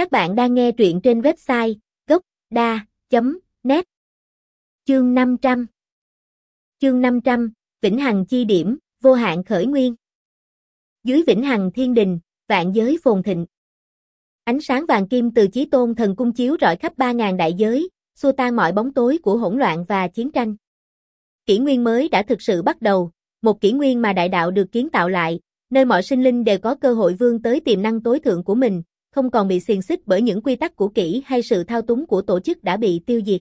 Các bạn đang nghe truyện trên website gốc.da.net Chương 500 Chương 500, Vĩnh Hằng chi điểm, vô hạn khởi nguyên. Dưới Vĩnh Hằng thiên đình, vạn giới phồn thịnh. Ánh sáng vàng kim từ chí tôn thần cung chiếu rọi khắp 3.000 đại giới, xua tan mọi bóng tối của hỗn loạn và chiến tranh. Kỷ nguyên mới đã thực sự bắt đầu, một kỷ nguyên mà đại đạo được kiến tạo lại, nơi mọi sinh linh đều có cơ hội vươn tới tiềm năng tối thượng của mình, không còn bị xiềng xích bởi những quy tắc cũ kỹ hay sự thao túng của tổ chức đã bị tiêu diệt.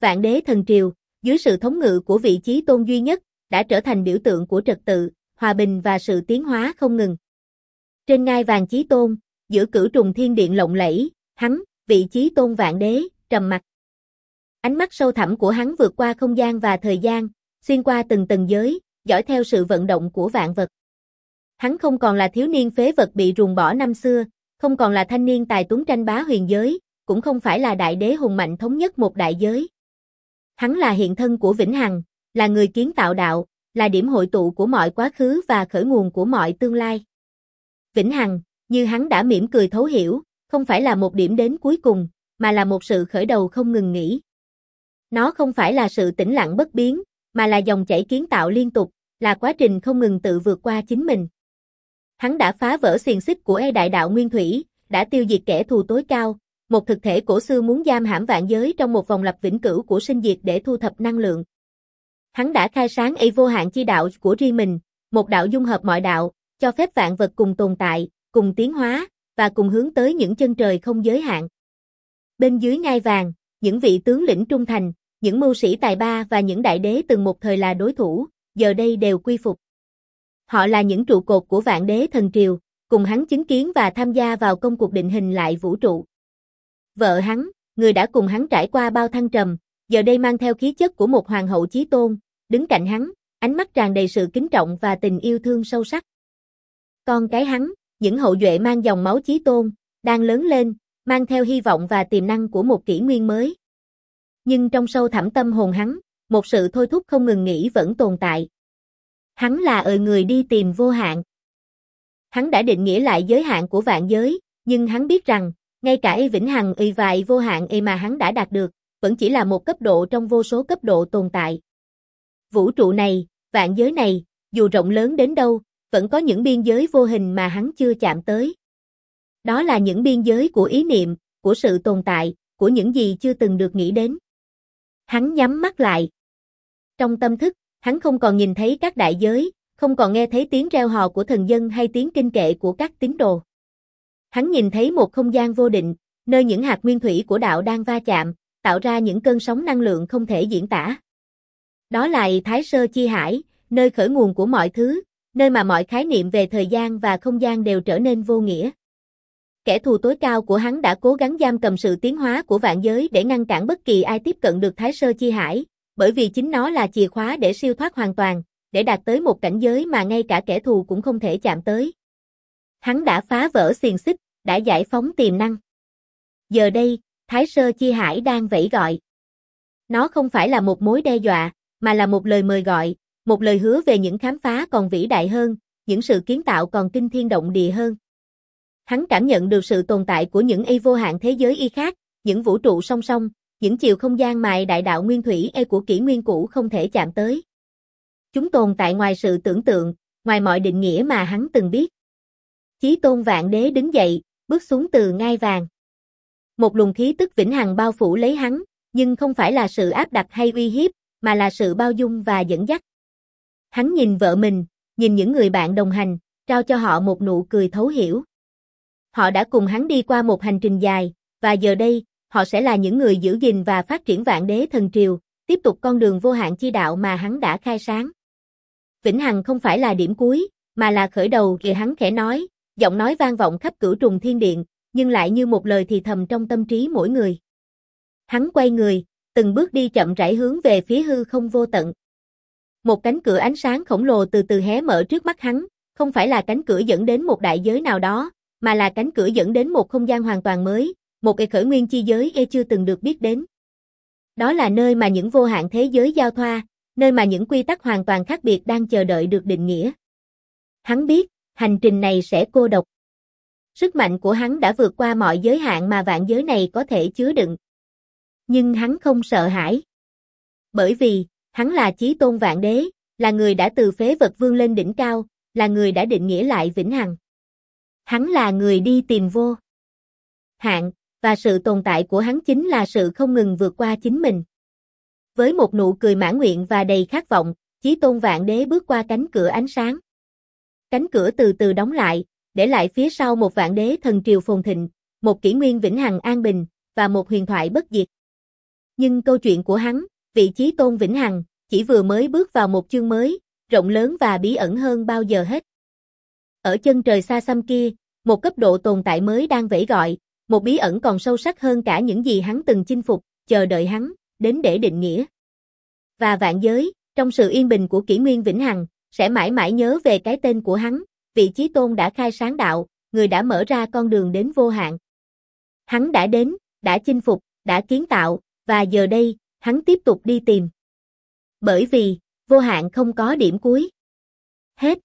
Vạn đế thần triều, dưới sự thống ngự của vị trí tôn duy nhất, đã trở thành biểu tượng của trật tự, hòa bình và sự tiến hóa không ngừng. Trên ngai vàng chí tôn, giữa cửu trùng thiên điện lộng lẫy, hắn, vị trí tôn vạn đế, trầm mặt. Ánh mắt sâu thẳm của hắn vượt qua không gian và thời gian, xuyên qua từng tầng giới, dõi theo sự vận động của vạn vật. Hắn không còn là thiếu niên phế vật bị ruồng bỏ năm xưa, không còn là thanh niên tài tuấn tranh bá huyền giới, cũng không phải là đại đế hùng mạnh thống nhất một đại giới. Hắn là hiện thân của Vĩnh Hằng, là người kiến tạo đạo, là điểm hội tụ của mọi quá khứ và khởi nguồn của mọi tương lai. Vĩnh Hằng, như hắn đã mỉm cười thấu hiểu, không phải là một điểm đến cuối cùng, mà là một sự khởi đầu không ngừng nghỉ. Nó không phải là sự tĩnh lặng bất biến, mà là dòng chảy kiến tạo liên tục, là quá trình không ngừng tự vượt qua chính mình. Hắn đã phá vỡ xiềng xích của e đại đạo nguyên thủy, đã tiêu diệt kẻ thù tối cao, một thực thể cổ xưa muốn giam hãm vạn giới trong một vòng lặp vĩnh cửu của sinh diệt để thu thập năng lượng. Hắn đã khai sáng y vô hạn chi đạo của riêng mình, một đạo dung hợp mọi đạo, cho phép vạn vật cùng tồn tại, cùng tiến hóa, và cùng hướng tới những chân trời không giới hạn. Bên dưới ngai vàng, những vị tướng lĩnh trung thành, những mưu sĩ tài ba và những đại đế từng một thời là đối thủ, giờ đây đều quy phục. Họ là những trụ cột của vạn đế thần triều, cùng hắn chứng kiến và tham gia vào công cuộc định hình lại vũ trụ. Vợ hắn, người đã cùng hắn trải qua bao thăng trầm, giờ đây mang theo khí chất của một hoàng hậu chí tôn, đứng cạnh hắn, ánh mắt tràn đầy sự kính trọng và tình yêu thương sâu sắc. Con cái hắn, những hậu duệ mang dòng máu chí tôn, đang lớn lên, mang theo hy vọng và tiềm năng của một kỷ nguyên mới. Nhưng trong sâu thẳm tâm hồn hắn, một sự thôi thúc không ngừng nghỉ vẫn tồn tại. Hắn là ở người đi tìm vô hạn. Hắn đã định nghĩa lại giới hạn của vạn giới, nhưng hắn biết rằng, ngay cả y vĩnh hằng y vài vô hạn y mà hắn đã đạt được, vẫn chỉ là một cấp độ trong vô số cấp độ tồn tại. Vũ trụ này, vạn giới này, dù rộng lớn đến đâu, vẫn có những biên giới vô hình mà hắn chưa chạm tới. Đó là những biên giới của ý niệm, của sự tồn tại, của những gì chưa từng được nghĩ đến. Hắn nhắm mắt lại. Trong tâm thức, hắn không còn nhìn thấy các đại giới, không còn nghe thấy tiếng reo hò của thần dân hay tiếng kinh kệ của các tín đồ. Hắn nhìn thấy một không gian vô định, nơi những hạt nguyên thủy của đạo đang va chạm, tạo ra những cơn sóng năng lượng không thể diễn tả. Đó là Thái Sơ Chi Hải, nơi khởi nguồn của mọi thứ, nơi mà mọi khái niệm về thời gian và không gian đều trở nên vô nghĩa. Kẻ thù tối cao của hắn đã cố gắng giam cầm sự tiến hóa của vạn giới để ngăn cản bất kỳ ai tiếp cận được Thái Sơ Chi Hải, bởi vì chính nó là chìa khóa để siêu thoát hoàn toàn, để đạt tới một cảnh giới mà ngay cả kẻ thù cũng không thể chạm tới. Hắn đã phá vỡ xiềng xích, đã giải phóng tiềm năng. Giờ đây, Thái Sơ Chi Hải đang vẫy gọi. Nó không phải là một mối đe dọa, mà là một lời mời gọi, một lời hứa về những khám phá còn vĩ đại hơn, những sự kiến tạo còn kinh thiên động địa hơn. Hắn cảm nhận được sự tồn tại của những y vô hạn thế giới y khác, những vũ trụ song song, những chiều không gian mài đại đạo nguyên thủy e của kỷ nguyên cũ không thể chạm tới. Chúng tồn tại ngoài sự tưởng tượng, ngoài mọi định nghĩa mà hắn từng biết. Chí tôn vạn đế đứng dậy, bước xuống từ ngai vàng. Một luồng khí tức vĩnh hằng bao phủ lấy hắn, nhưng không phải là sự áp đặt hay uy hiếp, mà là sự bao dung và dẫn dắt. Hắn nhìn vợ mình, nhìn những người bạn đồng hành, trao cho họ một nụ cười thấu hiểu. Họ đã cùng hắn đi qua một hành trình dài, và giờ đây, họ sẽ là những người giữ gìn và phát triển vạn đế thần triều, tiếp tục con đường vô hạn chi đạo mà hắn đã khai sáng. Vĩnh Hằng không phải là điểm cuối, mà là khởi đầu kìa hắn khẽ nói, giọng nói vang vọng khắp cửu trùng thiên điện, nhưng lại như một lời thì thầm trong tâm trí mỗi người. Hắn quay người, từng bước đi chậm rãi hướng về phía hư không vô tận. Một cánh cửa ánh sáng khổng lồ từ từ hé mở trước mắt hắn, không phải là cánh cửa dẫn đến một đại giới nào đó, mà là cánh cửa dẫn đến một không gian hoàn toàn mới, một e khởi nguyên chi giới e chưa từng được biết đến. Đó là nơi mà những vô hạn thế giới giao thoa, nơi mà những quy tắc hoàn toàn khác biệt đang chờ đợi được định nghĩa. Hắn biết, hành trình này sẽ cô độc. Sức mạnh của hắn đã vượt qua mọi giới hạn mà vạn giới này có thể chứa đựng. Nhưng hắn không sợ hãi. Bởi vì, hắn là chí tôn vạn đế, là người đã từ phế vật vương lên đỉnh cao, là người đã định nghĩa lại vĩnh hằng. Hắn là người đi tìm vô hạn, và sự tồn tại của hắn chính là sự không ngừng vượt qua chính mình. Với một nụ cười mãn nguyện và đầy khát vọng, Chí Tôn Vạn Đế bước qua cánh cửa ánh sáng. Cánh cửa từ từ đóng lại, để lại phía sau một vạn đế thần triều phồn thịnh, một kỷ nguyên vĩnh hằng an bình, và một huyền thoại bất diệt. Nhưng câu chuyện của hắn, vị Chí Tôn Vĩnh Hằng, chỉ vừa mới bước vào một chương mới, rộng lớn và bí ẩn hơn bao giờ hết. Ở chân trời xa xăm kia, một cấp độ tồn tại mới đang vẫy gọi, một bí ẩn còn sâu sắc hơn cả những gì hắn từng chinh phục, chờ đợi hắn, đến để định nghĩa. Và vạn giới, trong sự yên bình của kỷ nguyên vĩnh hằng, sẽ mãi mãi nhớ về cái tên của hắn, vị chí tôn đã khai sáng đạo, người đã mở ra con đường đến vô hạn. Hắn đã đến, đã chinh phục, đã kiến tạo, và giờ đây, hắn tiếp tục đi tìm. Bởi vì, vô hạn không có điểm cuối. Hết.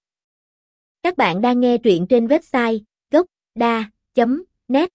Các bạn đang nghe truyện trên website gocda.net